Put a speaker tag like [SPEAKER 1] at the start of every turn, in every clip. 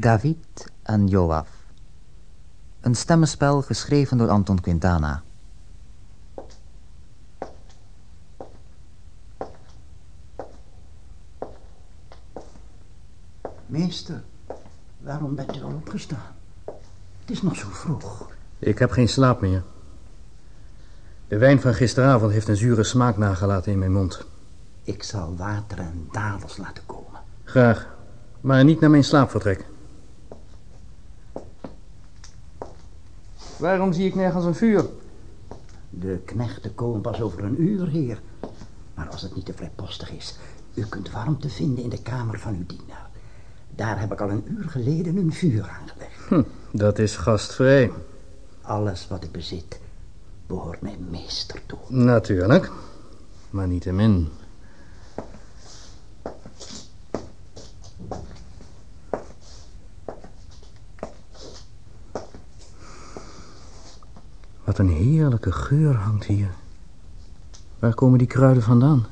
[SPEAKER 1] David en Joaf. Een stemmenspel geschreven door Anton Quintana.
[SPEAKER 2] Meester, waarom bent u al opgestaan? Het is nog zo vroeg.
[SPEAKER 3] Ik heb geen slaap meer. De wijn van gisteravond heeft een zure smaak nagelaten in mijn mond.
[SPEAKER 2] Ik zal water en dadels laten komen.
[SPEAKER 3] Graag, maar niet naar mijn slaapvertrek. Waarom zie ik nergens een vuur?
[SPEAKER 2] De knechten komen pas over een uur, heer. Maar als het niet te vrijpostig is, u kunt warmte vinden in de kamer van uw dienaar. Daar heb ik al een uur geleden een vuur aangelegd.
[SPEAKER 3] Hm, dat is gastvrij.
[SPEAKER 2] Alles wat ik bezit behoort mijn meester toe.
[SPEAKER 3] Natuurlijk, maar niettemin. Een heerlijke geur hangt hier. Waar komen die kruiden vandaan?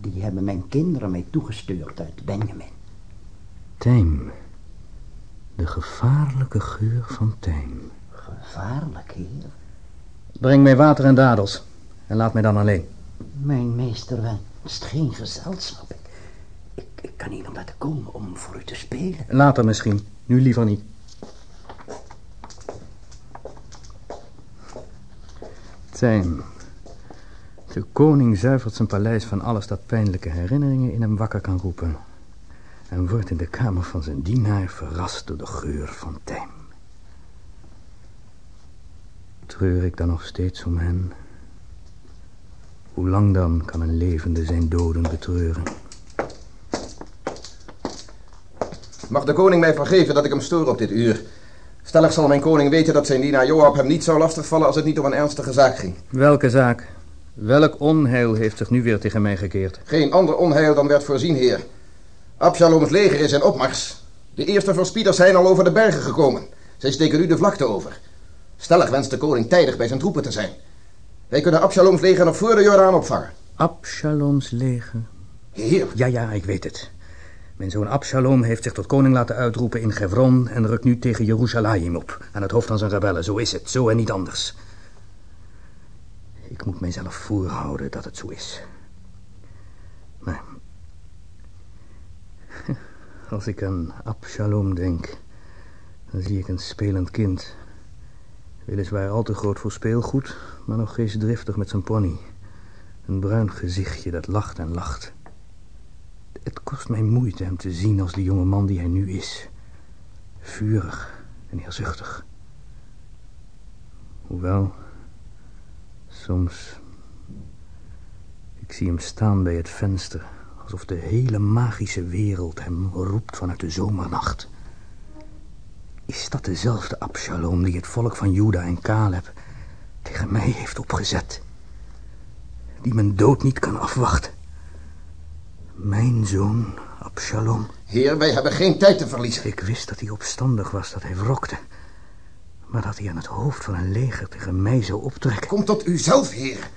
[SPEAKER 2] Die hebben mijn kinderen mij toegestuurd uit Benjamin.
[SPEAKER 3] Tijm. De gevaarlijke geur van tijm.
[SPEAKER 2] Gevaarlijk, heer?
[SPEAKER 3] Breng mij water en dadels. En laat mij dan alleen.
[SPEAKER 2] Mijn meester wenst geen gezelschap. Ik, ik, ik kan iemand laten komen om voor u te spelen.
[SPEAKER 3] Later misschien. Nu liever niet. Tijm. De koning zuivert zijn paleis van alles dat pijnlijke herinneringen in hem wakker kan roepen. En wordt in de kamer van zijn dienaar verrast door de geur van tijm. Treur ik dan nog steeds om hen? Hoe lang dan kan een levende zijn doden betreuren?
[SPEAKER 4] Mag de koning mij vergeven dat ik hem stoor op dit uur? Stellig zal mijn koning weten dat zijn dienaar Joab hem niet zou lastigvallen als het niet om een ernstige zaak ging.
[SPEAKER 3] Welke zaak? Welk onheil heeft zich nu weer tegen mij gekeerd?
[SPEAKER 4] Geen ander onheil dan werd voorzien, heer. Absaloms leger is in opmars. De eerste verspieders zijn al over de bergen gekomen. Zij steken nu de vlakte over. Stellig wenst de koning tijdig bij zijn troepen te zijn. Wij kunnen Absaloms leger nog voor de Jordaan opvangen.
[SPEAKER 3] Absaloms leger?
[SPEAKER 4] Heer.
[SPEAKER 3] Ja, ja, ik weet het. Mijn zoon Absalom heeft zich tot koning laten uitroepen in Gevron... en rukt nu tegen Jeruzalem op, aan het hoofd van zijn rebellen. Zo is het, zo en niet anders. Ik moet mijzelf voorhouden dat het zo is. Maar... Als ik aan Absalom denk... dan zie ik een spelend kind... Weliswaar al te groot voor speelgoed, maar nog geestdriftig met zijn pony. Een bruin gezichtje dat lacht en lacht. Het kost mij moeite hem te zien als de jonge man die hij nu is. Vurig en heerzuchtig. Hoewel, soms... Ik zie hem staan bij het venster, alsof de hele magische wereld hem roept vanuit de zomernacht. Is dat dezelfde Absalom die het volk van Juda en Caleb tegen mij heeft opgezet? Die mijn dood niet kan afwachten? Mijn zoon, Absalom.
[SPEAKER 4] Heer, wij hebben geen tijd te verliezen.
[SPEAKER 3] Ik wist dat hij opstandig was, dat hij wrokte. Maar dat hij aan het hoofd van een leger tegen mij zou optrekken.
[SPEAKER 4] Kom tot u zelf, heer.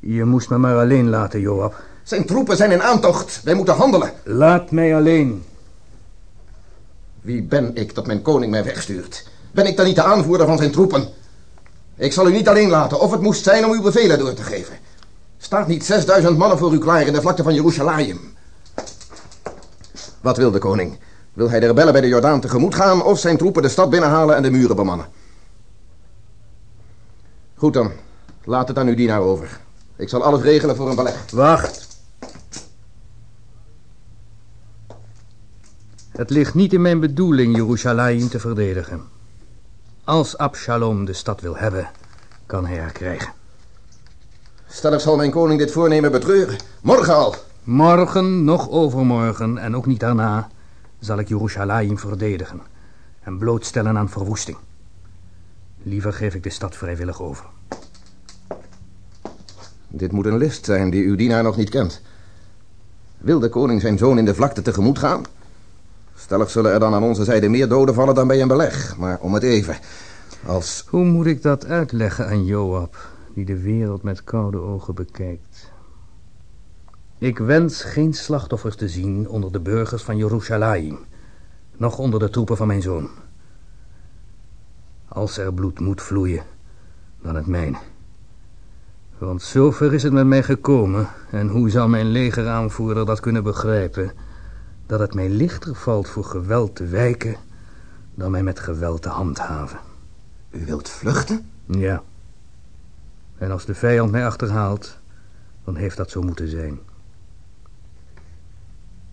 [SPEAKER 3] Je moest me maar alleen laten, Joab.
[SPEAKER 4] Zijn troepen zijn in aantocht. Wij moeten handelen.
[SPEAKER 3] Laat mij alleen.
[SPEAKER 4] Wie ben ik dat mijn koning mij wegstuurt? Ben ik dan niet de aanvoerder van zijn troepen? Ik zal u niet alleen laten, of het moest zijn om uw bevelen door te geven. Staat niet 6000 mannen voor u klaar in de vlakte van Jeruzalem? Wat wil de koning? Wil hij de rebellen bij de Jordaan tegemoet gaan... of zijn troepen de stad binnenhalen en de muren bemannen? Goed dan. Laat het aan uw dienaar over. Ik zal alles regelen voor een beleg.
[SPEAKER 3] Wacht. Het ligt niet in mijn bedoeling Jeruzalem te verdedigen. Als Absalom de stad wil hebben, kan hij haar krijgen.
[SPEAKER 4] Stellig zal mijn koning dit voornemen betreuren. Morgen al.
[SPEAKER 3] Morgen, nog overmorgen en ook niet daarna... zal ik Jeruzalem verdedigen... en blootstellen aan verwoesting. Liever geef ik de stad vrijwillig over.
[SPEAKER 4] Dit moet een list zijn die uw dienaar nog niet kent. Wil de koning zijn zoon in de vlakte tegemoet gaan? Stellig zullen er dan aan onze zijde meer doden vallen dan bij een beleg. Maar om het even. Als...
[SPEAKER 3] Hoe moet ik dat uitleggen aan Joab, die de wereld met koude ogen bekijkt? Ik wens geen slachtoffers te zien onder de burgers van Jeruzalem. nog onder de troepen van mijn zoon. Als er bloed moet vloeien, dan het mijne. Want zover is het met mij gekomen, en hoe zou mijn legeraanvoerder dat kunnen begrijpen, dat het mij lichter valt voor geweld te wijken dan mij met geweld te handhaven.
[SPEAKER 4] U wilt vluchten?
[SPEAKER 3] Ja. En als de vijand mij achterhaalt, dan heeft dat zo moeten zijn.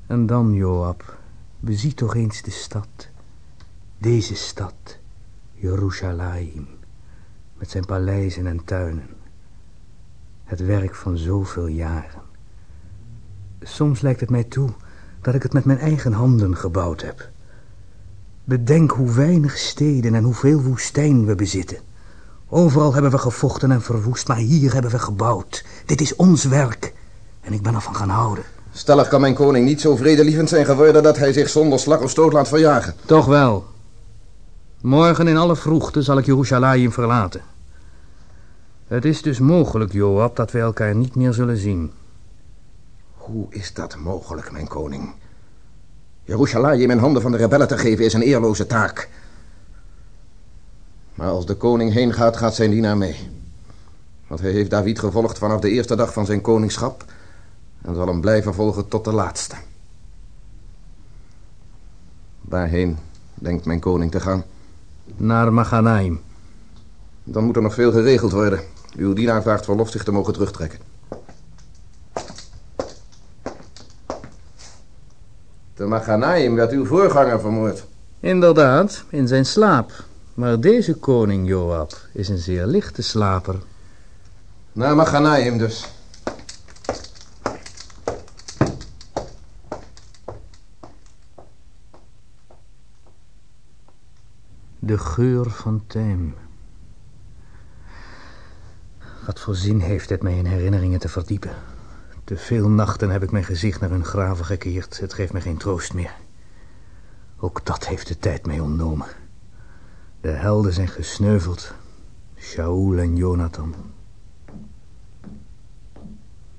[SPEAKER 3] En dan, Joab, bezie toch eens de stad. Deze stad, Jeruzalem, met zijn paleizen en tuinen. Het werk van zoveel jaren. Soms lijkt het mij toe dat ik het met mijn eigen handen gebouwd heb. Bedenk hoe weinig steden en hoeveel woestijn we bezitten. Overal hebben we gevochten en verwoest, maar hier hebben we gebouwd. Dit is ons werk en ik ben ervan gaan houden.
[SPEAKER 4] Stellig kan mijn koning niet zo vredelievend zijn geworden dat hij zich zonder slag of stoot laat verjagen.
[SPEAKER 3] Toch wel. Morgen in alle vroegte zal ik Jeruzalem verlaten. Het is dus mogelijk, Joab, dat wij elkaar niet meer zullen zien.
[SPEAKER 4] Hoe is dat mogelijk, mijn koning? Jeruzalem in handen van de rebellen te geven is een eerloze taak. Maar als de koning heen gaat, gaat zijn dienaar mee. Want hij heeft David gevolgd vanaf de eerste dag van zijn koningschap... en zal hem blijven volgen tot de laatste. Waarheen denkt mijn koning te gaan?
[SPEAKER 3] Naar Maganaim.
[SPEAKER 4] Dan moet er nog veel geregeld worden. Uw dienaar vraagt verlof zich te mogen terugtrekken. Te Maganaim werd uw voorganger vermoord.
[SPEAKER 3] Inderdaad, in zijn slaap. Maar deze koning, Joab, is een zeer lichte slaper.
[SPEAKER 4] Naar Maganaim dus.
[SPEAKER 3] De geur van tijm. Wat voor zin heeft het mij in herinneringen te verdiepen? Te veel nachten heb ik mijn gezicht naar hun graven gekeerd. Het geeft me geen troost meer. Ook dat heeft de tijd mij ontnomen. De helden zijn gesneuveld. Shaul en Jonathan.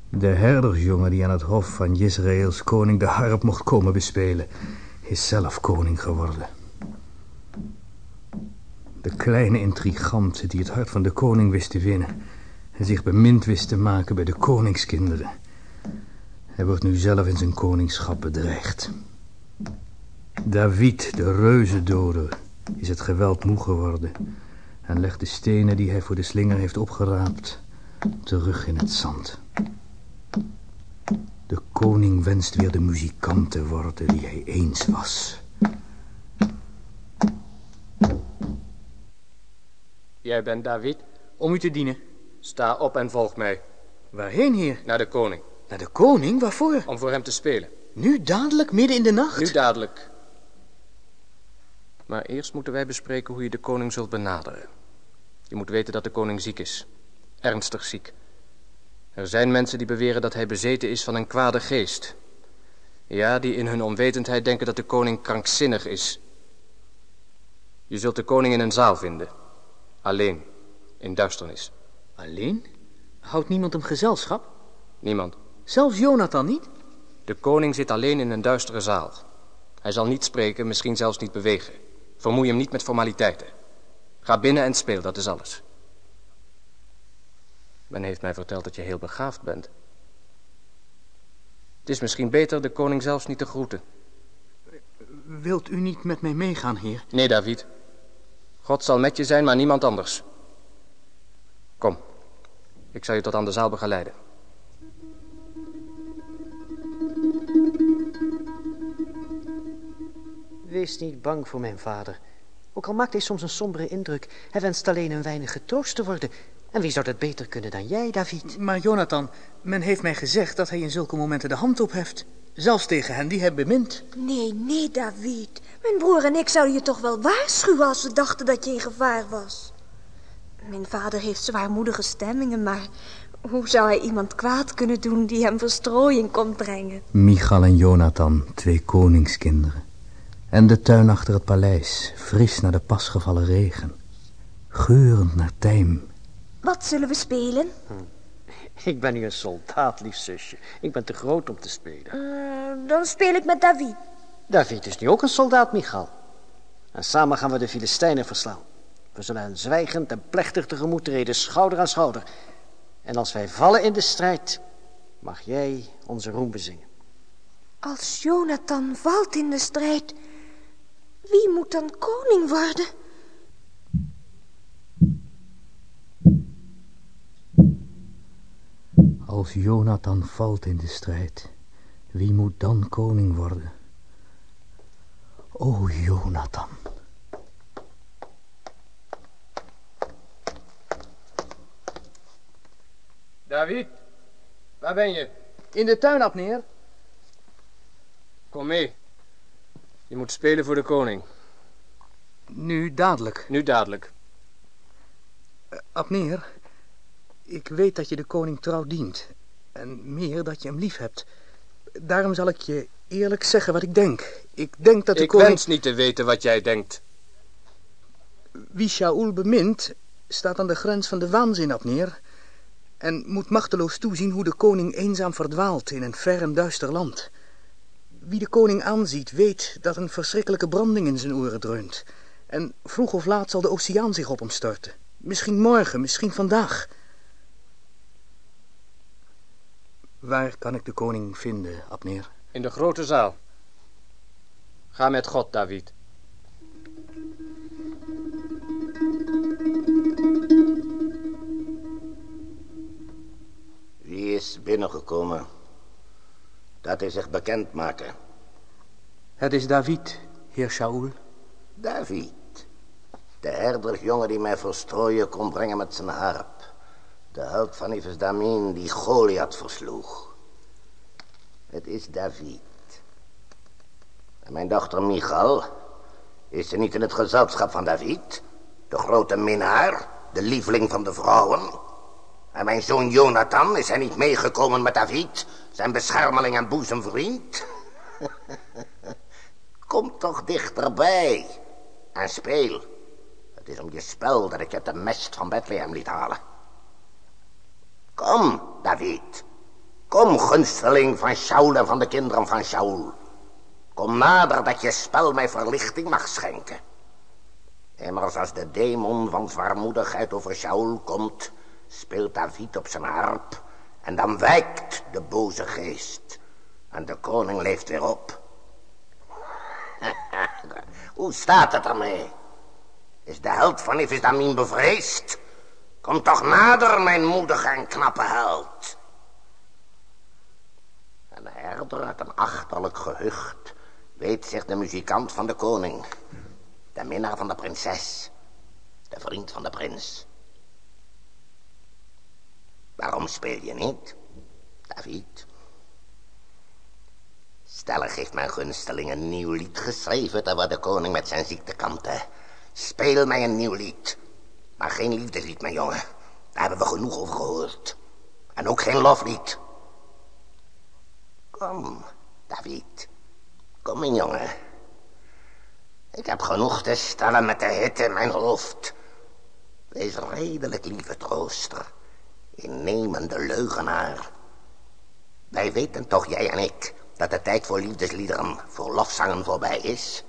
[SPEAKER 3] De herdersjongen die aan het hof van Israëls koning de harp mocht komen bespelen... is zelf koning geworden. De kleine intrigant die het hart van de koning wist te winnen... en zich bemind wist te maken bij de koningskinderen... Hij wordt nu zelf in zijn koningschap bedreigd. David, de reuzendoder, is het geweld moe geworden... en legt de stenen die hij voor de slinger heeft opgeraapt... terug in het zand. De koning wenst weer de muzikant te worden die hij eens was.
[SPEAKER 5] Jij bent David?
[SPEAKER 3] Om u te dienen.
[SPEAKER 5] Sta op en volg mij.
[SPEAKER 3] Waarheen, heer?
[SPEAKER 5] Naar de koning.
[SPEAKER 3] Naar de koning? Waarvoor?
[SPEAKER 5] Om voor hem te spelen.
[SPEAKER 3] Nu dadelijk, midden in de nacht?
[SPEAKER 5] Nu dadelijk. Maar eerst moeten wij bespreken hoe je de koning zult benaderen. Je moet weten dat de koning ziek is. Ernstig ziek. Er zijn mensen die beweren dat hij bezeten is van een kwade geest. Ja, die in hun onwetendheid denken dat de koning krankzinnig is. Je zult de koning in een zaal vinden. Alleen. In duisternis.
[SPEAKER 3] Alleen? Houdt niemand hem gezelschap?
[SPEAKER 5] Niemand.
[SPEAKER 3] Zelfs Jonathan niet?
[SPEAKER 5] De koning zit alleen in een duistere zaal. Hij zal niet spreken, misschien zelfs niet bewegen. Vermoei hem niet met formaliteiten. Ga binnen en speel, dat is alles. Men heeft mij verteld dat je heel begaafd bent. Het is misschien beter de koning zelfs niet te groeten.
[SPEAKER 3] Wilt u niet met mij meegaan, heer?
[SPEAKER 5] Nee, David. God zal met je zijn, maar niemand anders. Kom, ik zal je tot aan de zaal begeleiden.
[SPEAKER 6] Wees niet bang voor mijn vader. Ook al maakt hij soms een sombere indruk, hij wenst alleen een weinig getroost te worden. En wie zou dat beter kunnen dan jij, David?
[SPEAKER 3] Maar Jonathan, men heeft mij gezegd dat hij in zulke momenten de hand opheft. Zelfs tegen hen die hij bemint.
[SPEAKER 7] Nee, nee, David. Mijn broer en ik zouden je toch wel waarschuwen als we dachten dat je in gevaar was. Mijn vader heeft zwaarmoedige stemmingen, maar hoe zou hij iemand kwaad kunnen doen die hem verstrooiing komt brengen?
[SPEAKER 3] Michal en Jonathan, twee koningskinderen. En de tuin achter het paleis, fris naar de pasgevallen regen. Geurend naar tijm.
[SPEAKER 7] Wat zullen we spelen?
[SPEAKER 6] Ik ben nu een soldaat, lief zusje. Ik ben te groot om te spelen.
[SPEAKER 7] Eh, dan speel ik met David.
[SPEAKER 6] David is nu ook een soldaat, Michal. En samen gaan we de Filistijnen verslaan. We zullen hen zwijgend en plechtig tegemoet treden, schouder aan schouder. En als wij vallen in de strijd, mag jij onze roem bezingen.
[SPEAKER 7] Als Jonathan valt in de strijd, wie moet dan koning worden?
[SPEAKER 3] Als Jonathan valt in de strijd, wie moet dan koning worden? O Jonathan.
[SPEAKER 5] David, waar ben je?
[SPEAKER 3] In de tuin, Abneer.
[SPEAKER 5] Kom mee. Je moet spelen voor de koning.
[SPEAKER 3] Nu dadelijk.
[SPEAKER 5] Nu dadelijk.
[SPEAKER 3] Uh, Abneer, ik weet dat je de koning trouw dient. En meer dat je hem lief hebt. Daarom zal ik je eerlijk zeggen wat ik denk. Ik denk dat de
[SPEAKER 5] ik
[SPEAKER 3] koning...
[SPEAKER 5] wens niet te weten wat jij denkt.
[SPEAKER 3] Wie Shaul bemint, staat aan de grens van de waanzin, Abneer. En moet machteloos toezien hoe de koning eenzaam verdwaalt in een ver en duister land. Wie de koning aanziet, weet dat een verschrikkelijke branding in zijn oren dreunt. En vroeg of laat zal de oceaan zich op hem storten. Misschien morgen, misschien vandaag. Waar kan ik de koning vinden, Abneer?
[SPEAKER 5] In de grote zaal. Ga met God, David.
[SPEAKER 8] Wie is binnengekomen? Dat hij zich bekend maken.
[SPEAKER 3] Het is David, heer Shaul.
[SPEAKER 8] David. De herdersjongen die mij verstrooien kon brengen met zijn harp. De held van Ives Damin die Goliath versloeg. Het is David. En mijn dochter Michal, is ze niet in het gezelschap van David? De grote minnaar, de lieveling van de vrouwen? En mijn zoon Jonathan, is hij niet meegekomen met David, zijn beschermeling en boezemvriend? Kom toch dichterbij en speel. Het is om je spel dat ik je de mest van Bethlehem liet halen. Kom, David. Kom, gunsteling van Shaul en van de kinderen van Shaul. Kom nader dat je spel mij verlichting mag schenken. Immers als de demon van zwaarmoedigheid over Shaul komt, speelt David op zijn harp en dan wijkt de boze geest. En de koning leeft weer op. Hoe staat het ermee? Is de held van Ifisdamin bevreesd? Kom toch nader, mijn moedige en knappe held. Een herder uit een achterlijk gehucht weet zich de muzikant van de koning. De minnaar van de prinses. De vriend van de prins. Waarom speel je niet, David? Stellig heeft mijn gunsteling een nieuw lied geschreven... terwijl de koning met zijn ziekte kampte. Speel mij een nieuw lied. Maar geen liefdeslied, mijn jongen. Daar hebben we genoeg over gehoord. En ook geen loflied. Kom, David. Kom, mijn jongen. Ik heb genoeg te stellen met de hitte in mijn hoofd. Wees redelijk, lieve trooster. Innemende leugenaar. Wij weten toch, jij en ik, dat de tijd voor liefdesliederen, voor lofzangen voorbij is.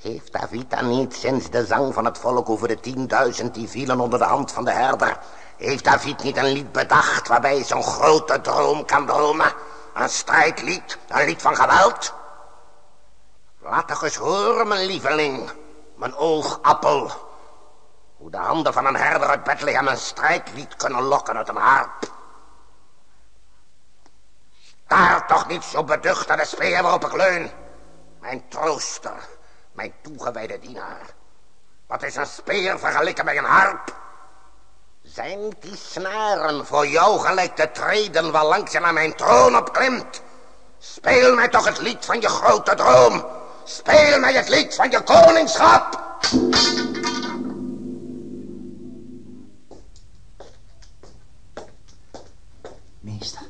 [SPEAKER 8] Heeft Davida niet sinds de zang van het volk over de tienduizend die vielen onder de hand van de herder... heeft David niet een lied bedacht waarbij hij zo'n grote droom kan dromen? Een strijdlied, een lied van geweld? Laat toch eens horen, mijn lieveling, mijn oogappel... hoe de handen van een herder uit Bethlehem een strijdlied kunnen lokken uit een harp. Staar toch niet zo beducht aan de speer waarop ik leun. Mijn trooster, mijn toegewijde dienaar. Wat is een speer vergeleken bij een harp? Zijn die snaren voor jou gelijk de treden waarlangs je naar mijn troon opklimt? Speel mij toch het lied van je grote droom. Speel mij het lied van je koningschap.
[SPEAKER 2] Meester,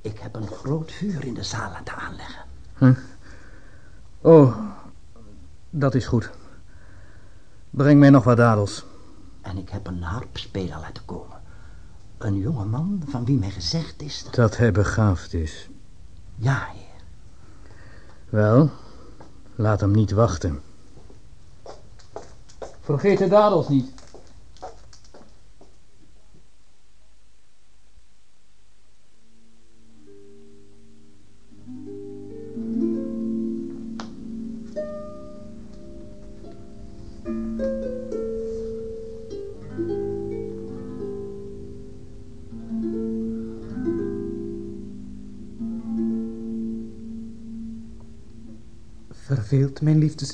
[SPEAKER 2] ik heb een groot vuur in de zaal laten aanleggen.
[SPEAKER 3] Huh? Oh, dat is goed. Breng mij nog wat dadels.
[SPEAKER 2] En ik heb een harpspeler laten komen. Een jonge man van wie mij gezegd is dat...
[SPEAKER 3] Dat hij begaafd is.
[SPEAKER 2] Ja, heer.
[SPEAKER 3] Wel, laat hem niet wachten.
[SPEAKER 9] Vergeet de dadels niet.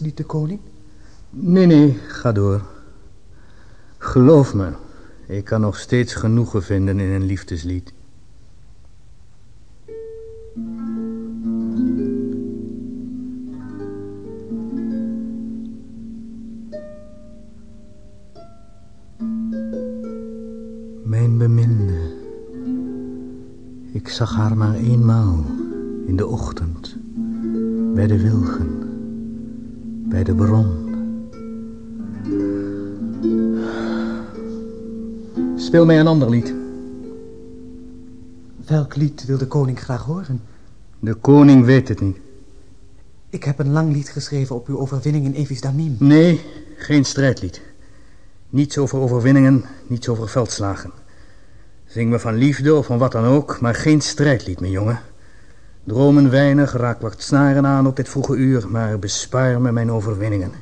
[SPEAKER 10] Liefdeslied de koning?
[SPEAKER 3] Nee, nee, ga door. Geloof me, ik kan nog steeds genoegen vinden in een liefdeslied. Mijn beminde. Ik zag haar maar eenmaal in de ochtend bij de wilgen, bij de bron. Speel mij een ander lied.
[SPEAKER 10] Welk lied wil de koning graag horen?
[SPEAKER 3] De koning weet het niet.
[SPEAKER 10] Ik heb een lang lied geschreven op uw overwinning in Evis Damim.
[SPEAKER 3] Nee, geen strijdlied. Niets over overwinningen, niets over veldslagen. Zing me van liefde of van wat dan ook, maar geen strijdlied, mijn jongen. Dromen weinig, raak wat snaren aan op dit vroege uur, maar bespaar me mijn overwinningen.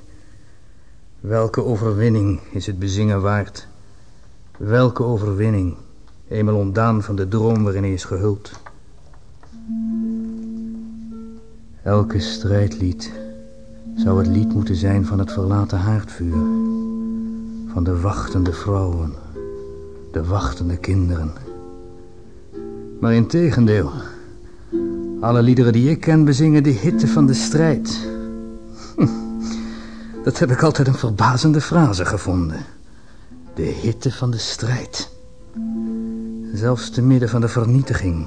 [SPEAKER 3] Welke overwinning is het bezingen waard? Welke overwinning, eenmaal ontdaan van de droom waarin hij is gehuld? Elke strijdlied zou het lied moeten zijn van het verlaten haardvuur. Van de wachtende vrouwen, de wachtende kinderen. Maar in tegendeel, alle liederen die ik ken bezingen de hitte van de strijd. Hm, dat heb ik altijd een verbazende frase gevonden. De hitte van de strijd. Zelfs te midden van de vernietiging...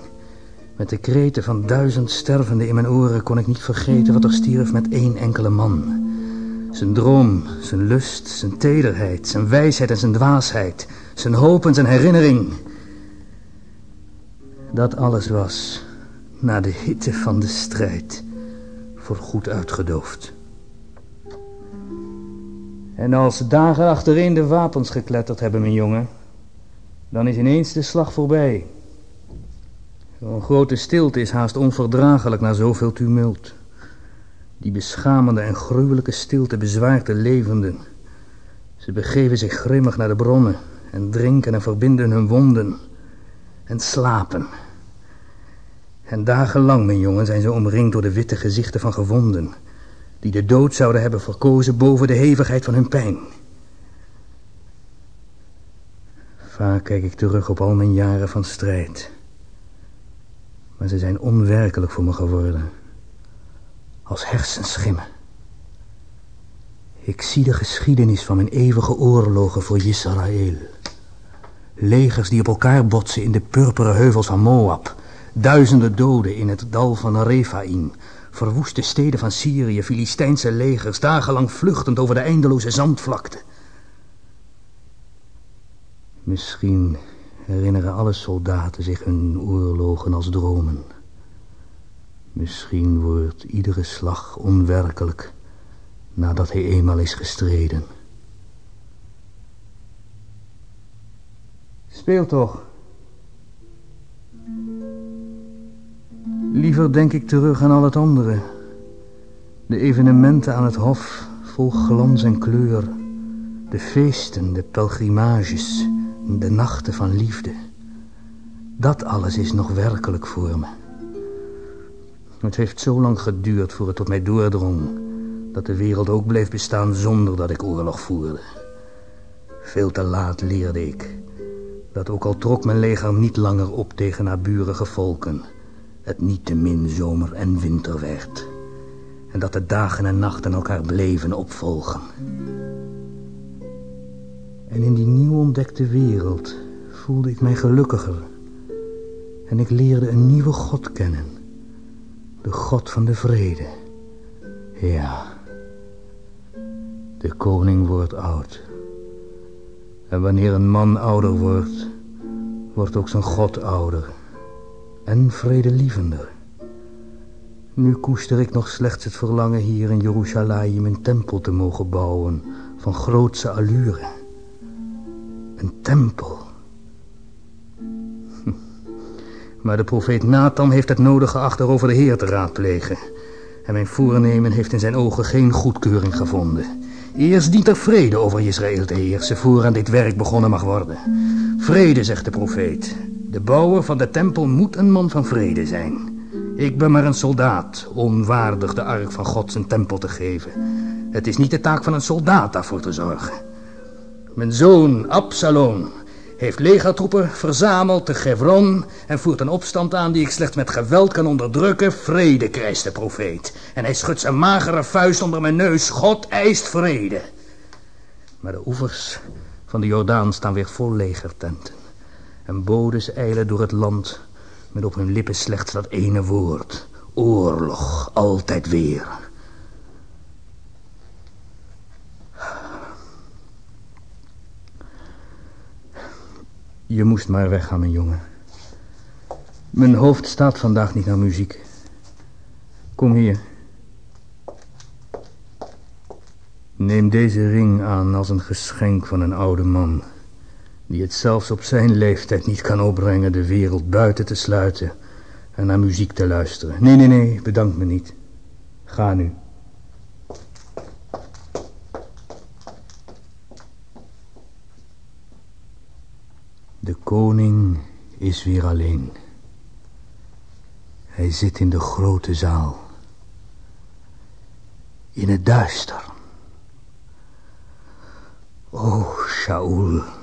[SPEAKER 3] met de kreten van duizend stervenden in mijn oren... kon ik niet vergeten wat er stierf met één enkele man. Zijn droom, zijn lust, zijn tederheid... zijn wijsheid en zijn dwaasheid... zijn hoop en zijn herinnering... Dat alles was na de hitte van de strijd voor goed uitgedoofd. En als dagen achtereen de wapens gekletterd hebben, mijn jongen, dan is ineens de slag voorbij. Zo'n grote stilte is haast onverdraaglijk na zoveel tumult. Die beschamende en gruwelijke stilte bezwaart de levenden. Ze begeven zich grimmig naar de bronnen en drinken en verbinden hun wonden en slapen. En dagenlang, mijn jongen, zijn ze omringd door de witte gezichten van gewonden... die de dood zouden hebben verkozen boven de hevigheid van hun pijn. Vaak kijk ik terug op al mijn jaren van strijd. Maar ze zijn onwerkelijk voor me geworden. Als hersenschimmen. Ik zie de geschiedenis van mijn eeuwige oorlogen voor Israël. Legers die op elkaar botsen in de purperen heuvels van Moab... Duizenden doden in het dal van Rephaim. Verwoeste steden van Syrië, Filistijnse legers, dagenlang vluchtend over de eindeloze zandvlakte. Misschien herinneren alle soldaten zich hun oorlogen als dromen. Misschien wordt iedere slag onwerkelijk nadat hij eenmaal is gestreden. Speel toch. Liever denk ik terug aan al het andere. De evenementen aan het hof, vol glans en kleur. De feesten, de pelgrimages, de nachten van liefde. Dat alles is nog werkelijk voor me. Het heeft zo lang geduurd voor het tot mij doordrong... dat de wereld ook bleef bestaan zonder dat ik oorlog voerde. Veel te laat leerde ik... dat ook al trok mijn leger niet langer op tegen naburige volken het niet te min zomer en winter werd. En dat de dagen en nachten elkaar bleven opvolgen. En in die nieuw ontdekte wereld voelde ik mij gelukkiger. En ik leerde een nieuwe God kennen. De God van de vrede. Ja. De koning wordt oud. En wanneer een man ouder wordt, wordt ook zijn God ouder en vredelievender. Nu koester ik nog slechts het verlangen hier in Jeruzalem een tempel te mogen bouwen van grootse allure. Een tempel. Hm. Maar de profeet Nathan heeft het nodig geacht erover de Heer te raadplegen. En mijn voornemen heeft in zijn ogen geen goedkeuring gevonden. Eerst dient er vrede over Israël te heersen voor aan dit werk begonnen mag worden. Vrede, zegt de profeet. De bouwer van de tempel moet een man van vrede zijn. Ik ben maar een soldaat, onwaardig de ark van God zijn tempel te geven. Het is niet de taak van een soldaat daarvoor te zorgen. Mijn zoon Absalom heeft legertroepen verzameld te Gevron en voert een opstand aan die ik slechts met geweld kan onderdrukken. Vrede, krijgt de profeet. En hij schudt zijn magere vuist onder mijn neus. God eist vrede. Maar de oevers van de Jordaan staan weer vol legertenten. En bodes eilen door het land met op hun lippen slechts dat ene woord. Oorlog, altijd weer. Je moest maar weggaan, mijn jongen. Mijn hoofd staat vandaag niet naar muziek. Kom hier. Neem deze ring aan als een geschenk van een oude man... die het zelfs op zijn leeftijd niet kan opbrengen de wereld buiten te sluiten... en naar muziek te luisteren. Nee, nee, nee, bedank me niet. Ga nu. De koning is weer alleen. Hij zit in de grote zaal. In het duister. O, Shaul.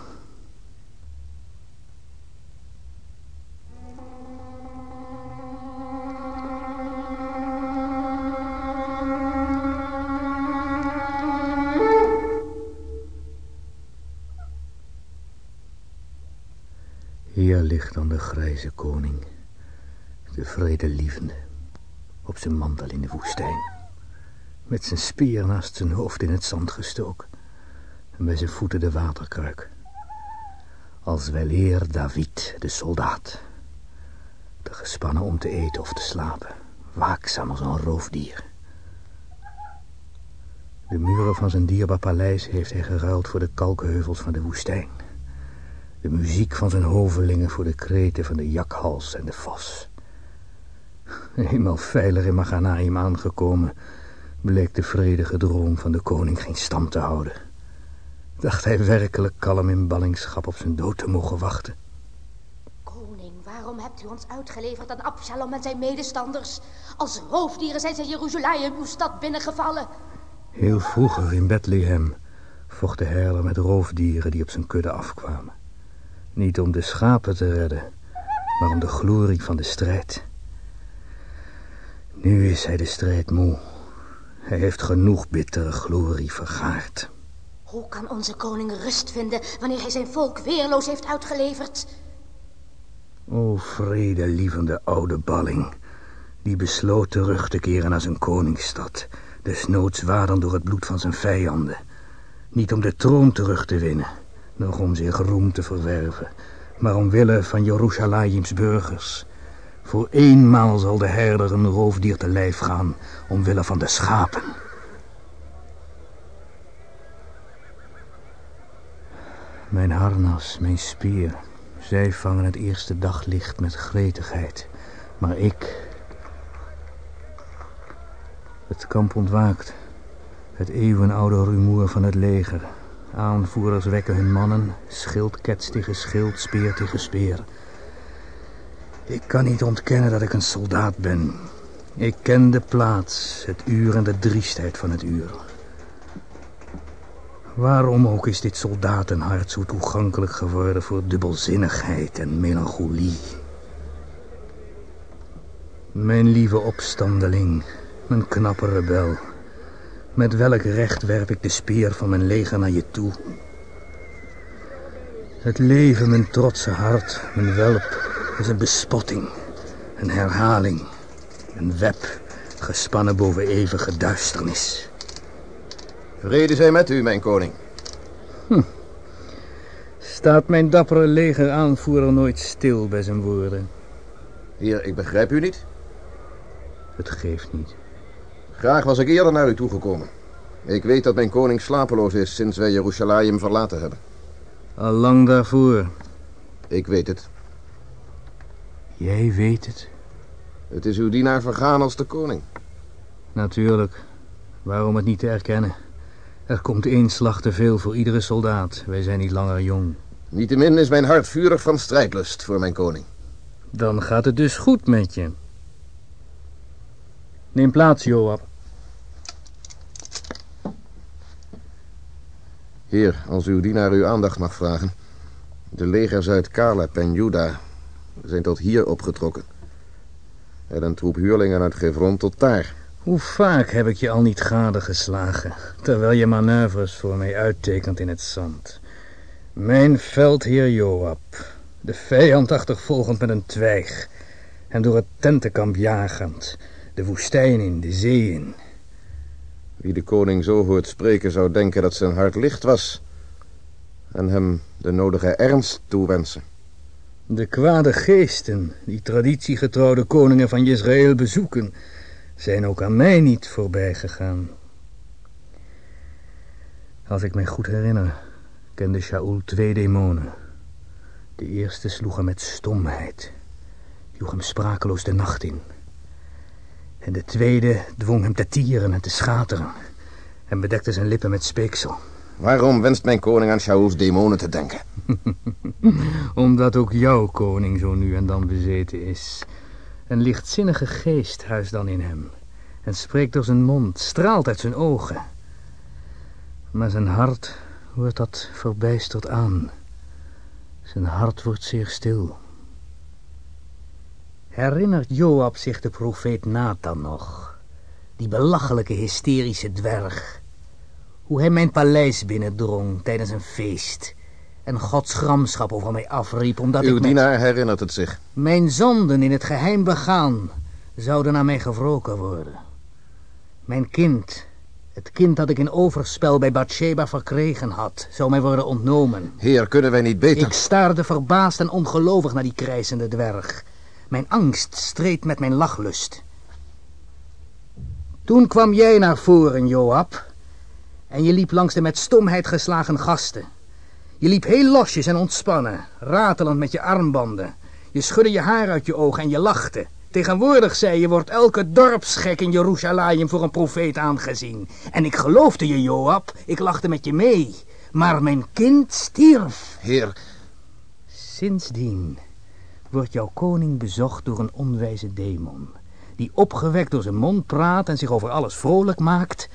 [SPEAKER 3] Hier ligt dan de grijze koning, de vredelievende, op zijn mantel in de woestijn, met zijn speer naast zijn hoofd in het zand gestoken en bij zijn voeten de waterkruik. Als weleer David, de soldaat, te gespannen om te eten of te slapen, waakzaam als een roofdier. De muren van zijn dierbaar paleis heeft hij geruild voor de kalkheuvels van de woestijn. De muziek van zijn hovelingen voor de kreten van de jakhals en de vos. Eenmaal veilig in Maganaim aangekomen... bleek de vredige droom van de koning geen stand te houden. Dacht hij werkelijk kalm in ballingschap op zijn dood te mogen wachten?
[SPEAKER 9] Koning, waarom hebt u ons uitgeleverd aan Absalom en zijn medestanders? Als roofdieren zijn ze Jeruzalem, uw stad, binnengevallen.
[SPEAKER 3] Heel vroeger in Bethlehem vocht de herder met roofdieren die op zijn kudde afkwamen. Niet om de schapen te redden, maar om de glorie van de strijd. Nu is hij de strijd moe. Hij heeft genoeg bittere glorie vergaard.
[SPEAKER 9] Hoe kan onze koning rust vinden wanneer hij zijn volk weerloos heeft uitgeleverd?
[SPEAKER 3] O vredelievende oude balling, die besloot terug te keren naar zijn koningsstad, desnoods wadend door het bloed van zijn vijanden. Niet om de troon terug te winnen, nog om zich roem te verwerven, maar omwille van Jeruzalems burgers. Voor eenmaal zal de herder een roofdier te lijf gaan, omwille van de schapen. Mijn harnas, mijn speer, zij vangen het eerste daglicht met gretigheid. Maar ik... Het kamp ontwaakt. Het eeuwenoude rumoer van het leger. Aanvoerders wekken hun mannen. Schild ketst tegen schild, speer tegen speer. Ik kan niet ontkennen dat ik een soldaat ben. Ik ken de plaats, het uur en de driestheid van het uur. Waarom ook is dit soldatenhart zo toegankelijk geworden voor dubbelzinnigheid en melancholie? Mijn lieve opstandeling, mijn knappe rebel. Met welk recht werp ik de speer van mijn leger naar je toe? Het leven, mijn trotse hart, mijn welp, is een bespotting, een herhaling, een web gespannen boven eeuwige duisternis.
[SPEAKER 4] Vrede zij met u, mijn koning.
[SPEAKER 3] Hm. Staat mijn dappere leger aanvoerder nooit stil bij zijn woorden?
[SPEAKER 4] Heer, ik begrijp u niet.
[SPEAKER 3] Het geeft niet.
[SPEAKER 4] Graag was ik eerder naar u toegekomen. Ik weet dat mijn koning slapeloos is sinds wij Jeruzalem verlaten hebben.
[SPEAKER 3] Al lang daarvoor.
[SPEAKER 4] Ik weet het.
[SPEAKER 3] Jij weet het?
[SPEAKER 4] Het is uw dienaar vergaan als de koning.
[SPEAKER 3] Natuurlijk. Waarom het niet te erkennen? Er komt één slag te veel voor iedere soldaat. Wij zijn niet langer jong.
[SPEAKER 4] Niettemin is mijn hart vurig van strijdlust voor mijn koning.
[SPEAKER 3] Dan gaat het dus goed met je. Neem plaats, Joab.
[SPEAKER 4] Heer, als uw dienaar uw aandacht mag vragen. De legers uit Caleb en Juda zijn tot hier opgetrokken. En een troep huurlingen uit Gevron tot daar.
[SPEAKER 3] Hoe vaak heb ik je al niet gadegeslagen, terwijl je manoeuvres voor mij uittekent in het zand. Mijn veldheer Joab, de vijand achtervolgend met een twijg, en door het tentenkamp jagend, de woestijn in, de zee in.
[SPEAKER 4] Wie de koning zo hoort spreken zou denken dat zijn hart licht was en hem de nodige ernst toewensen.
[SPEAKER 3] De kwade geesten die traditiegetrouwde koningen van Israël bezoeken, zijn ook aan mij niet voorbij gegaan. Als ik mij goed herinner, kende Shaul twee demonen. De eerste sloeg hem met stomheid, joeg hem sprakeloos de nacht in. En de tweede dwong hem te tieren en te schateren en bedekte zijn lippen met speeksel.
[SPEAKER 4] Waarom wenst mijn koning aan Shaul's demonen te denken?
[SPEAKER 3] Omdat ook jouw koning zo nu en dan bezeten is. Een lichtzinnige geest huist dan in hem. En spreekt door zijn mond, straalt uit zijn ogen. Maar zijn hart wordt dat verbijsterd aan. Zijn hart wordt zeer stil. Herinnert Joab zich de profeet Nathan nog? Die belachelijke hysterische dwerg. Hoe hij mijn paleis binnendrong tijdens een feest en Gods gramschap over mij afriep, omdat
[SPEAKER 4] Uw
[SPEAKER 3] ik...
[SPEAKER 4] dienaar herinnert het zich.
[SPEAKER 3] Mijn zonden in het geheim begaan zouden aan mij gewroken worden. Mijn kind, het kind dat ik in overspel bij Bathsheba verkregen had, zou mij worden ontnomen.
[SPEAKER 4] Heer, kunnen wij niet beter...
[SPEAKER 3] Ik staarde verbaasd en ongelovig naar die krijzende dwerg. Mijn angst streed met mijn lachlust. Toen kwam jij naar voren, Joab. En je liep langs de met stomheid geslagen gasten. Je liep heel losjes en ontspannen, ratelend met je armbanden. Je schudde je haar uit je ogen en je lachte. Tegenwoordig, zei je, wordt elke dorpsgek in Jeruzalem voor een profeet aangezien. En ik geloofde je, Joab. Ik lachte met je mee. Maar mijn kind stierf.
[SPEAKER 4] Heer,
[SPEAKER 3] Sindsdien wordt jouw koning bezocht door een onwijze demon. Die opgewekt door zijn mond praat en zich over alles vrolijk maakt.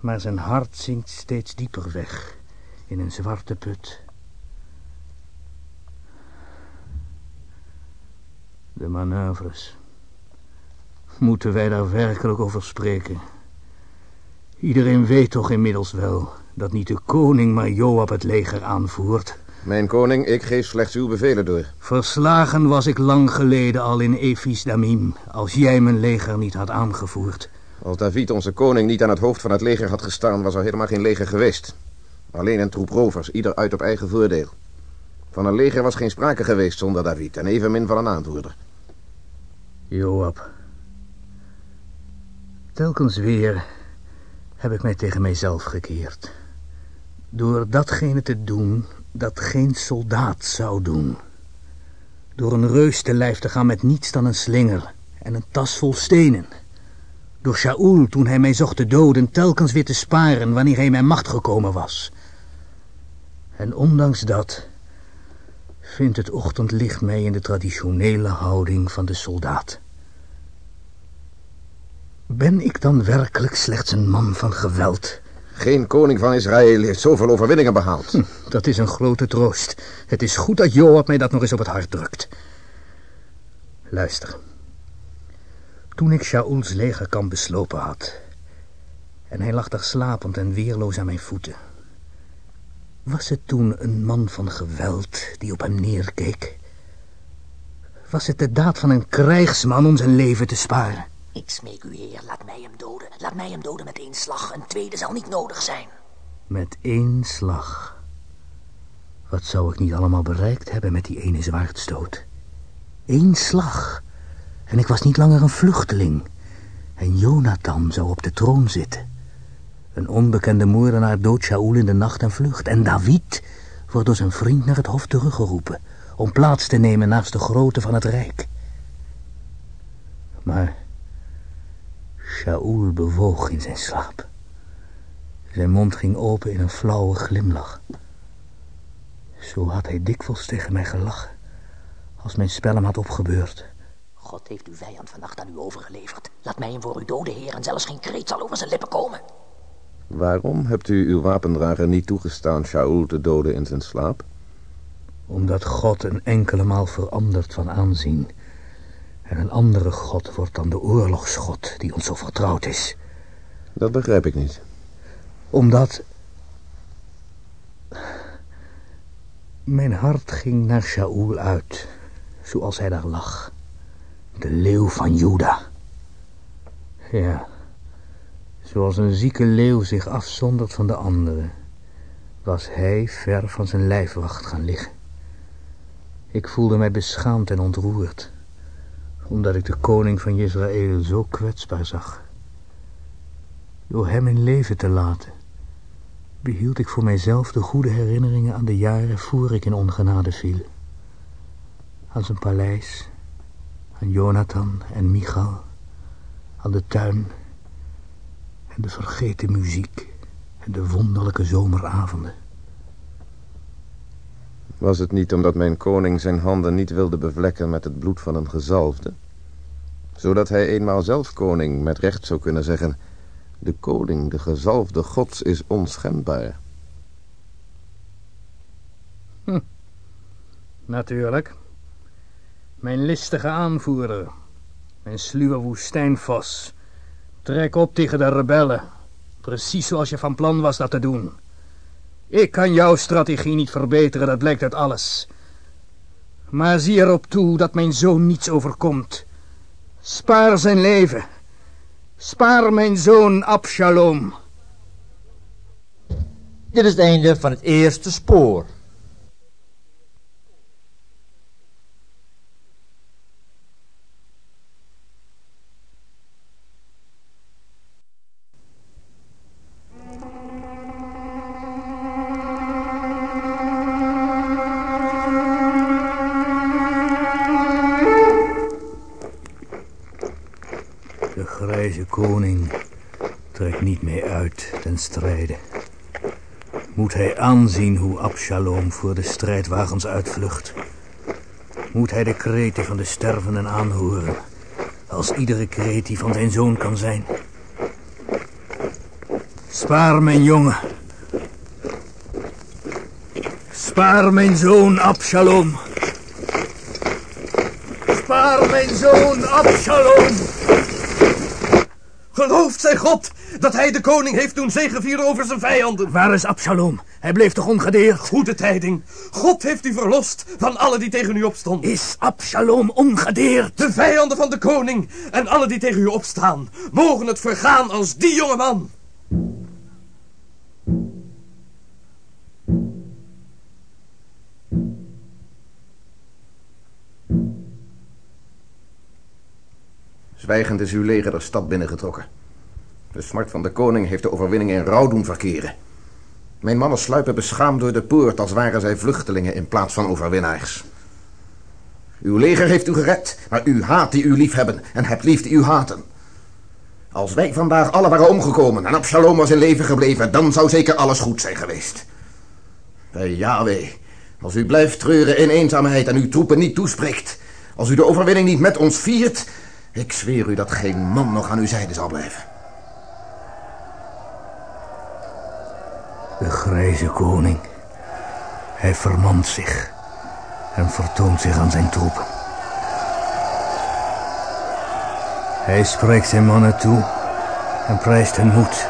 [SPEAKER 3] Maar zijn hart zinkt steeds dieper weg in een zwarte put. De manoeuvres. Moeten wij daar werkelijk over spreken? Iedereen weet toch inmiddels wel dat niet de koning, maar Joab het leger aanvoert.
[SPEAKER 4] Mijn koning, ik geef slechts uw bevelen door.
[SPEAKER 3] Verslagen was ik lang geleden al in Ephes Damim, als jij mijn leger niet had aangevoerd.
[SPEAKER 4] Als David, onze koning, niet aan het hoofd van het leger had gestaan... was er helemaal geen leger geweest. Alleen een troep rovers, ieder uit op eigen voordeel. Van een leger was geen sprake geweest zonder David... en evenmin van een aanvoerder.
[SPEAKER 3] Joab. Telkens weer heb ik mij tegen mijzelf gekeerd. Door datgene te doen dat geen soldaat zou doen. Door een reus te lijf te gaan met niets dan een slinger en een tas vol stenen. Door Shaul, toen hij mij zocht te doden, telkens weer te sparen wanneer hij mijn macht gekomen was. En ondanks dat vindt het ochtendlicht mij in de traditionele houding van de soldaat. Ben ik dan werkelijk slechts een man van geweld?
[SPEAKER 4] Geen koning van Israël heeft zoveel overwinningen behaald.
[SPEAKER 3] Hm, dat is een grote troost. Het is goed dat Joab mij dat nog eens op het hart drukt. Luister. Toen ik Shaul's legerkamp beslopen had... en hij lag daar slapend en weerloos aan mijn voeten... was het toen een man van geweld die op hem neerkeek? Was het de daad van een krijgsman om zijn leven te sparen?
[SPEAKER 11] Ik smeek u, heer, laat mij hem doden. Laat mij hem doden met één slag. Een tweede zal niet nodig zijn.
[SPEAKER 3] Met één slag. Wat zou ik niet allemaal bereikt hebben met die ene zwaardstoot? Eén slag. En ik was niet langer een vluchteling. En Jonathan zou op de troon zitten. Een onbekende moordenaar doodt Shaul in de nacht en vlucht. En David wordt door zijn vriend naar het hof teruggeroepen... om plaats te nemen naast de grote van het rijk. Maar Shaul bewoog in zijn slaap. Zijn mond ging open in een flauwe glimlach. Zo had hij dikwijls tegen mij gelachen, als mijn spel hem had opgebeurd.
[SPEAKER 11] God heeft uw vijand vannacht aan u overgeleverd. Laat mij hem voor u doden, heer, en zelfs geen kreet zal over zijn lippen komen.
[SPEAKER 4] Waarom hebt u uw wapendrager niet toegestaan Shaul te doden in zijn slaap?
[SPEAKER 3] Omdat God een enkele maal verandert van aanzien. En een andere God wordt dan de oorlogsgod die ons zo vertrouwd is.
[SPEAKER 4] Dat begrijp ik niet.
[SPEAKER 3] Omdat... Mijn hart ging naar Shaul uit, zoals hij daar lag. De leeuw van Juda. Ja, zoals een zieke leeuw zich afzondert van de anderen, was hij ver van zijn lijfwacht gaan liggen. Ik voelde mij beschaamd en ontroerd, omdat ik de koning van Israël zo kwetsbaar zag. Door hem in leven te laten, behield ik voor mijzelf de goede herinneringen aan de jaren voor ik in ongenade viel. Aan zijn paleis, aan Jonathan en Michal, aan de tuin en de vergeten muziek en de wonderlijke zomeravonden.
[SPEAKER 4] Was het niet omdat mijn koning zijn handen niet wilde bevlekken met het bloed van een gezalfde? Zodat hij eenmaal zelf koning met recht zou kunnen zeggen... De koning, de gezalfde gods, is onschendbaar.
[SPEAKER 3] Hm. Natuurlijk. Mijn listige aanvoerder. Mijn sluwe woestijnvos. Trek op tegen de rebellen. Precies zoals je van plan was dat te doen. Ik kan jouw strategie niet verbeteren, dat blijkt uit alles. Maar zie erop toe dat mijn zoon niets overkomt. Spaar zijn leven. Spaar mijn zoon Absalom.
[SPEAKER 12] Dit is het einde van het eerste spoor.
[SPEAKER 3] Uit ten strijde. Moet hij aanzien hoe Absalom voor de strijdwagens uitvlucht. Moet hij de kreten van de stervenden aanhoren, als iedere kreet die van zijn zoon kan zijn. Spaar mijn jongen. Spaar mijn zoon Absalom. Spaar mijn zoon Absalom.
[SPEAKER 13] Gelooft zij God dat hij de koning heeft doen zegevieren over zijn vijanden.
[SPEAKER 3] Waar is Absalom? Hij bleef toch ongedeerd?
[SPEAKER 13] Goede tijding. God heeft u verlost van alle die tegen u opstonden.
[SPEAKER 3] Is Absalom ongedeerd?
[SPEAKER 13] De vijanden van de koning en alle die tegen u opstaan... mogen het vergaan als die jonge man.
[SPEAKER 4] Zwijgend is uw leger de stad binnengetrokken. De smart van de koning heeft de overwinning in rouw doen verkeren. Mijn mannen sluipen beschaamd door de poort als waren zij vluchtelingen in plaats van overwinnaars. Uw leger heeft u gered, maar u haat die u lief hebben en hebt lief die u haten. Als wij vandaag alle waren omgekomen en Absalom was in leven gebleven, dan zou zeker alles goed zijn geweest. Bij Yahweh, als u blijft treuren in eenzaamheid en uw troepen niet toespreekt, als u de overwinning niet met ons viert, ik zweer u dat geen man nog aan uw zijde zal blijven.
[SPEAKER 3] De grijze koning. Hij vermant zich en vertoont zich aan zijn troepen. Hij spreekt zijn mannen toe en prijst hun moed.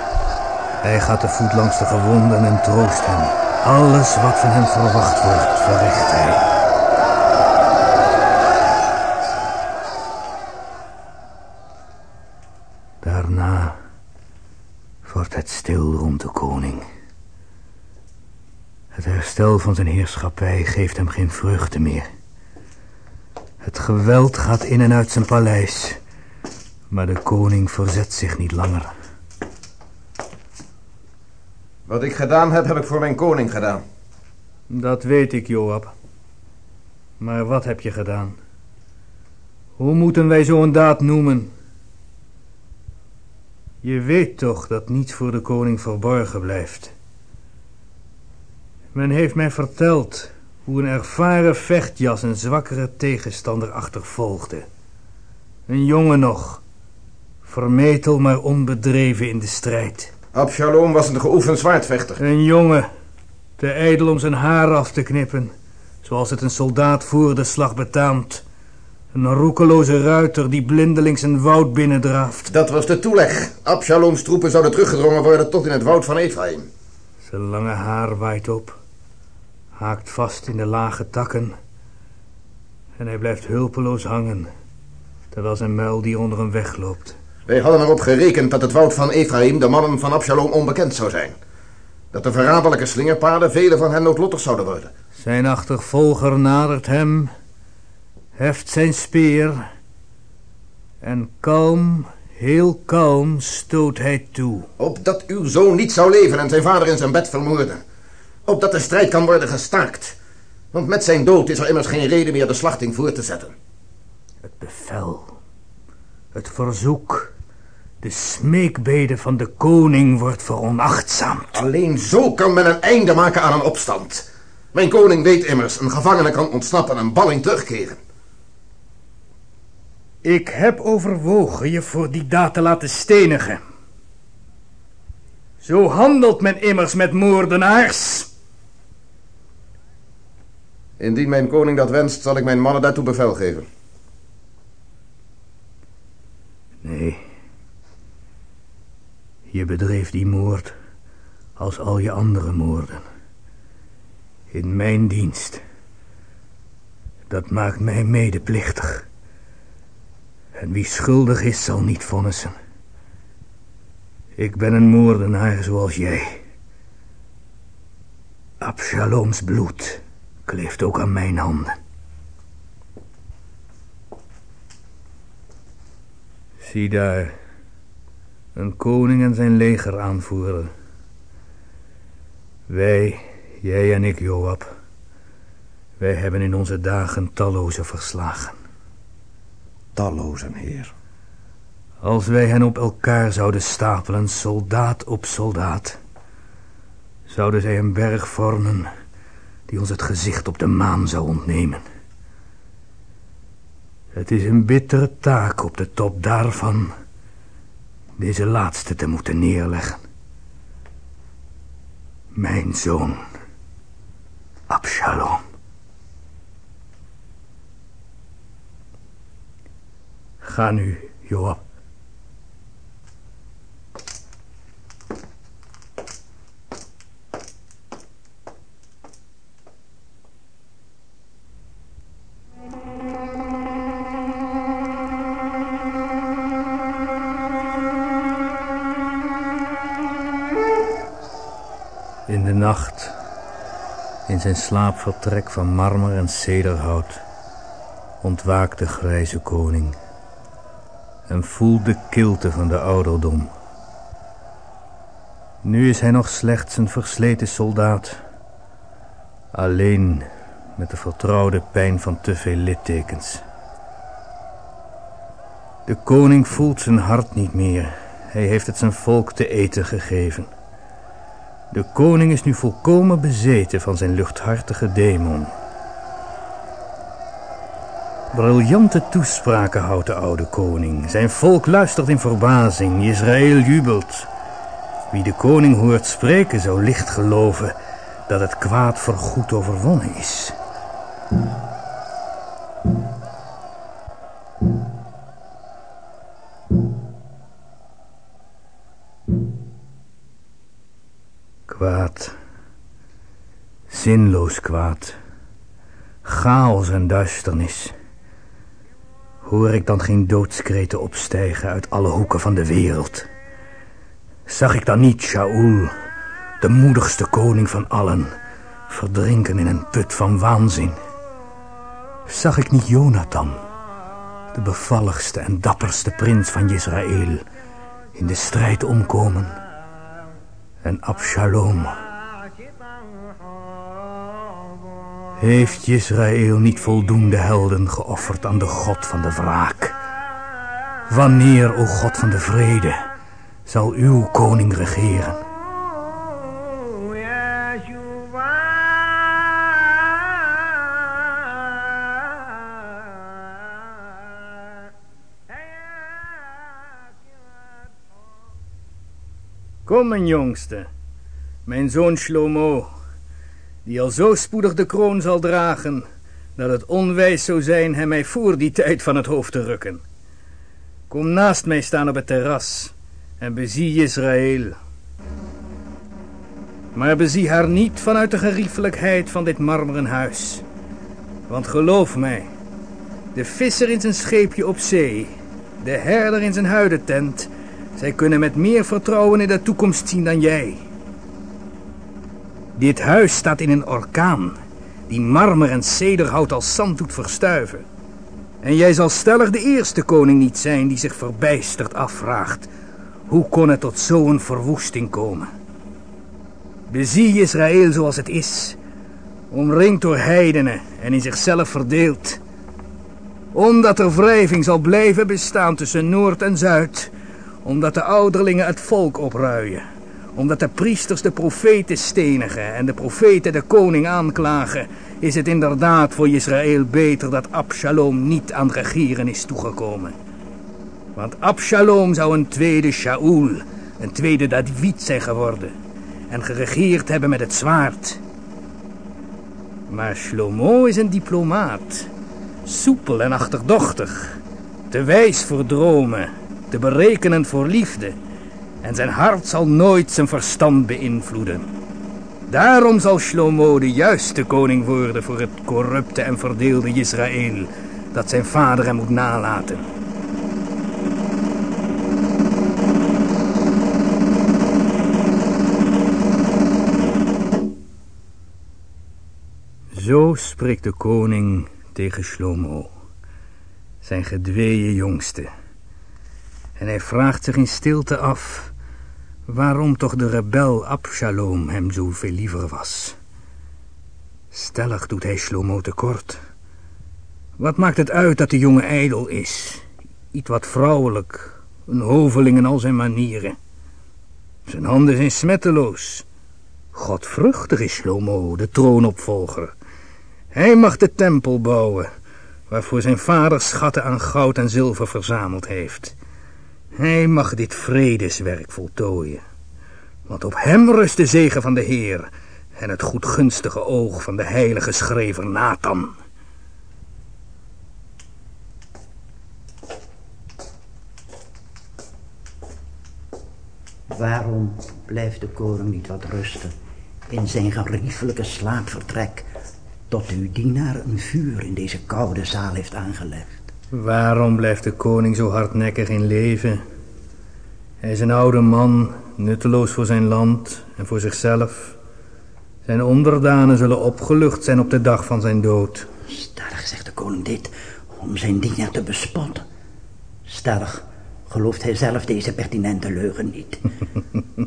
[SPEAKER 3] Hij gaat de voet langs de gewonden en troost hen. Alles wat van hem verwacht wordt, verricht hij. Daarna wordt het stil rond de koning. Het herstel van zijn heerschappij geeft hem geen vreugde meer. Het geweld gaat in en uit zijn paleis. Maar de koning verzet zich niet langer.
[SPEAKER 4] Wat ik gedaan heb, heb ik voor mijn koning gedaan.
[SPEAKER 3] Dat weet ik, Joab. Maar wat heb je gedaan? Hoe moeten wij zo'n daad noemen? Je weet toch dat niets voor de koning verborgen blijft. Men heeft mij verteld hoe een ervaren vechtjas een zwakkere tegenstander achtervolgde. Een jongen nog, vermetel maar onbedreven in de strijd.
[SPEAKER 4] Absalom was een geoefend zwaardvechter.
[SPEAKER 3] Een jongen, te ijdel om zijn haar af te knippen, zoals het een soldaat voor de slag betaamt. Een roekeloze ruiter die blindelings een woud binnendraaft.
[SPEAKER 4] Dat was de toeleg. Absaloms troepen zouden teruggedrongen worden tot in het woud van Ephraim.
[SPEAKER 3] Zijn lange haar waait op, haakt vast in de lage takken en hij blijft hulpeloos hangen, terwijl zijn muildier onder hem wegloopt.
[SPEAKER 4] Wij hadden erop gerekend dat het woud van Ephraim de mannen van Absalom onbekend zou zijn. Dat de verraderlijke slingerpaden vele van hen noodlottig zouden worden.
[SPEAKER 3] Zijn achtervolger nadert hem, heft zijn speer en kalm, heel kalm stoot hij toe.
[SPEAKER 4] Opdat uw zoon niet zou leven en zijn vader in zijn bed vermoorden. Opdat de strijd kan worden gestaakt. Want met zijn dood is er immers geen reden meer de slachting voor te zetten.
[SPEAKER 3] Het bevel, het verzoek, de smeekbede van de koning wordt veronachtzaamd.
[SPEAKER 4] Alleen zo kan men een einde maken aan een opstand. Mijn koning weet immers, een gevangene kan ontsnappen en een balling terugkeren.
[SPEAKER 3] Ik heb overwogen je voor die daad te laten stenigen. Zo handelt men immers met moordenaars.
[SPEAKER 4] Indien mijn koning dat wenst, zal ik mijn mannen daartoe bevel geven.
[SPEAKER 3] Nee. Je bedreef die moord als al je andere moorden. In mijn dienst. Dat maakt mij medeplichtig. En wie schuldig is, zal niet vonnissen. Ik ben een moordenaar zoals jij. Absaloms bloed kleeft ook aan mijn handen. Zie daar, een koning en zijn leger aanvoerder. Wij, jij en ik, Joab, wij hebben in onze dagen talloze verslagen.
[SPEAKER 4] Tallozen, heer.
[SPEAKER 3] Als wij hen op elkaar zouden stapelen, soldaat op soldaat, zouden zij een berg vormen die ons het gezicht op de maan zou ontnemen. Het is een bittere taak op de top daarvan deze laatste te moeten neerleggen. Mijn zoon, Absalom. Ga nu, Joab. In zijn slaapvertrek van marmer en cederhout, ontwaakt de grijze koning en voelt de kilte van de ouderdom. Nu is hij nog slechts een versleten soldaat, alleen met de vertrouwde pijn van te veel littekens. De koning voelt zijn hart niet meer. Hij heeft het zijn volk te eten gegeven. De koning is nu volkomen bezeten van zijn luchthartige demon. Briljante toespraken houdt de oude koning. Zijn volk luistert in verbazing. Israël jubelt. Wie de koning hoort spreken zou licht geloven dat het kwaad voorgoed overwonnen is. Kwaad. Chaos en duisternis. Hoor ik dan geen doodskreten opstijgen uit alle hoeken van de wereld? Zag ik dan niet Shaul, de moedigste koning van allen, verdrinken in een put van waanzin? Zag ik niet Jonathan, de bevalligste en dapperste prins van Israël, in de strijd omkomen. En Absalom. Heeft Israël niet voldoende helden geofferd aan de God van de wraak? Wanneer, o God van de vrede, zal uw koning regeren? Kom, mijn jongste, mijn zoon Shlomo, die al zo spoedig de kroon zal dragen, dat het onwijs zou zijn hem mij voor die tijd van het hoofd te rukken. Kom naast mij staan op het terras en bezie Israël. Maar bezie haar niet vanuit de geriefelijkheid van dit marmeren huis. Want geloof mij, de visser in zijn scheepje op zee, de herder in zijn huidentent, zij kunnen met meer vertrouwen in de toekomst zien dan jij. Dit huis staat in een orkaan, die marmer en cederhout als zand doet verstuiven. En jij zal stellig de eerste koning niet zijn die zich verbijsterd afvraagt... hoe kon het tot zo'n verwoesting komen? Bezie Israël zoals het is, omringd door heidenen en in zichzelf verdeeld. Omdat er wrijving zal blijven bestaan tussen Noord en Zuid... omdat de ouderlingen het volk opruien... omdat de priesters de profeten stenigen en de profeten de koning aanklagen is het inderdaad voor Israël beter dat Absalom niet aan regeren is toegekomen. Want Absalom zou een tweede Shaul, een tweede David zijn geworden en geregeerd hebben met het zwaard. Maar Shlomo is een diplomaat, soepel en achterdochtig, te wijs voor dromen, te berekenend voor liefde en zijn hart zal nooit zijn verstand beïnvloeden. Daarom zal Shlomo de juiste koning worden voor het corrupte en verdeelde Israël, dat zijn vader hem moet nalaten. Zo spreekt de koning tegen Shlomo, zijn gedweeën jongste. En hij vraagt zich in stilte af waarom toch de rebel Absalom hem zo veel liever was. Stellig doet hij Shlomo tekort. Wat maakt het uit dat de jonge ijdel is? Iets wat vrouwelijk, een hoveling in al zijn manieren. Zijn handen zijn smetteloos. Godvruchtig is Shlomo, de troonopvolger. Hij mag de tempel bouwen, waarvoor zijn vader schatten aan goud en zilver verzameld heeft. Hij mag dit vredeswerk voltooien. Want op hem rust de zegen van de Heer en het goedgunstige oog van de heilige schrever Nathan.
[SPEAKER 2] Waarom blijft de koning niet wat rusten in zijn geriefelijke slaapvertrek tot uw dienaar een vuur in deze koude zaal heeft aangelegd?
[SPEAKER 3] Waarom blijft de koning zo hardnekkig in leven? Hij is een oude man, nutteloos voor zijn land en voor zichzelf. Zijn onderdanen zullen opgelucht zijn op de dag van zijn dood.
[SPEAKER 2] Stellig zegt de koning dit om zijn dienaar te bespotten. Stellig gelooft hij zelf deze pertinente leugen niet.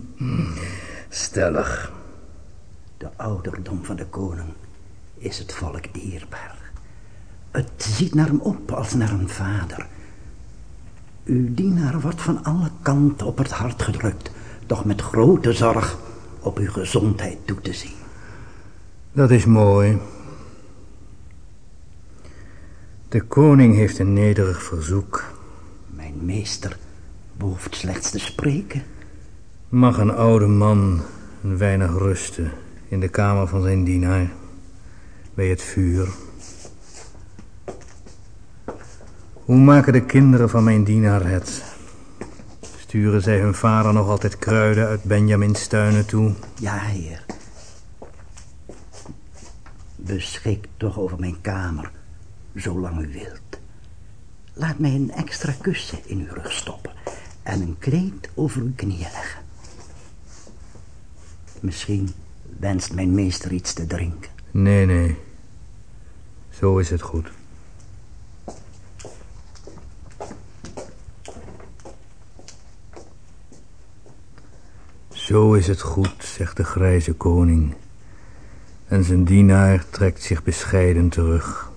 [SPEAKER 3] Stellig.
[SPEAKER 2] De ouderdom van de koning is het volk dierbaar. Het ziet naar hem op als naar een vader. Uw dienaar wordt van alle kanten op het hart gedrukt, doch met grote zorg op uw gezondheid toe te zien.
[SPEAKER 3] Dat is mooi. De koning heeft een nederig verzoek.
[SPEAKER 2] Mijn meester behoeft slechts te spreken.
[SPEAKER 3] Mag een oude man een weinig rusten in de kamer van zijn dienaar, bij het vuur. Hoe maken de kinderen van mijn dienaar het? Sturen zij hun vader nog altijd kruiden uit Benjamins tuinen toe?
[SPEAKER 2] Ja, heer. Beschik toch over mijn kamer, zolang u wilt. Laat mij een extra kussen in uw rug stoppen en een kleed over uw knieën leggen. Misschien wenst mijn meester iets te drinken.
[SPEAKER 3] Nee, nee. Zo is het goed. Zo is het goed, zegt de grijze koning. En zijn dienaar trekt zich bescheiden terug.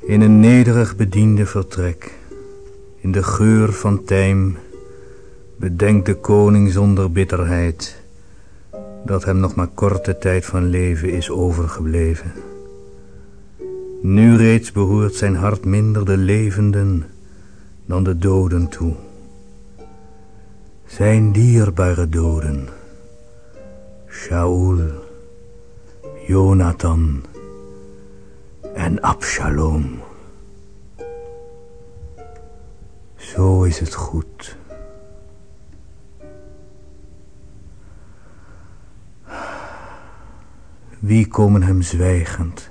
[SPEAKER 3] In een nederig bediende vertrek, in de geur van tijm, bedenkt de koning zonder bitterheid dat hem nog maar korte tijd van leven is overgebleven. Nu reeds behoort zijn hart minder de levenden dan de doden toe. Zijn dierbare doden, Shaul, Jonathan en Absalom. Zo is het goed. Wie komen hem zwijgend,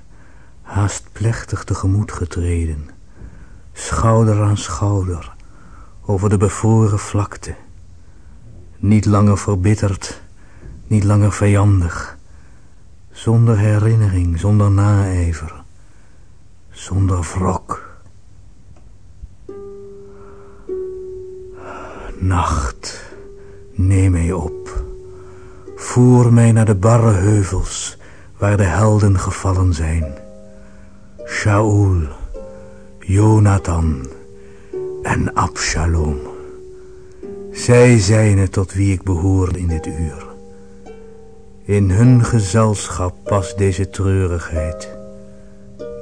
[SPEAKER 3] haast plechtig tegemoet getreden, schouder aan schouder, over de bevroren vlakte. Niet langer verbitterd, niet langer vijandig, zonder herinnering, zonder naijver, zonder wrok. Nacht, neem mij op, voer mij naar de barre heuvels, waar de helden gevallen zijn. Shaul, Jonathan en Absalom. Zij zijn het tot wie ik behoor in dit uur. In hun gezelschap past deze treurigheid,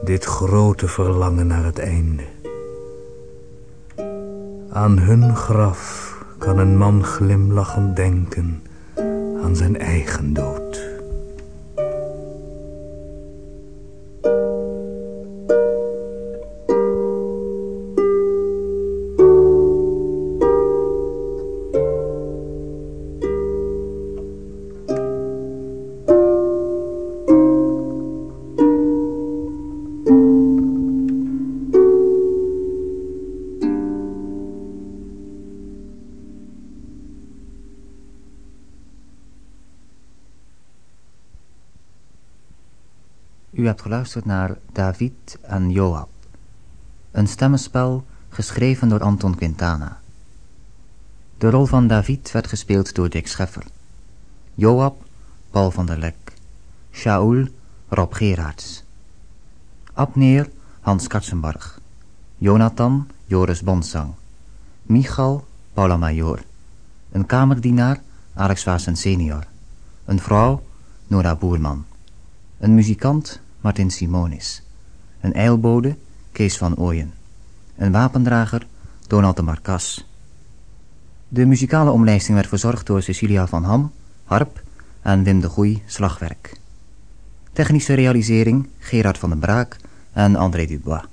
[SPEAKER 3] dit grote verlangen naar het einde. Aan hun graf kan een man glimlachend denken aan zijn eigen dood.
[SPEAKER 1] Hebt geluisterd naar David en Joab. Een stemmenspel geschreven door Anton Quintana. De rol van David werd gespeeld door Dick Scheffer. Joab, Paul van der Lek. Shaul, Rob Gerards. Abneer, Hans Katzenbarg. Jonathan, Joris Bonsang. Michal, Paula Major. Een kamerdienaar, Alex Waassen senior. Een vrouw, Nora Boerman. Een muzikant, Martin Simonis. Een eilbode, Kees van Ooyen. Een wapendrager, Donald de Marcas. De muzikale omlijsting werd verzorgd door Cecilia van Ham, harp en Wim de Goei, slagwerk. Technische realisering, Gerard van den Braak en André Dubois.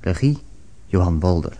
[SPEAKER 1] Regie, Johan Bolder.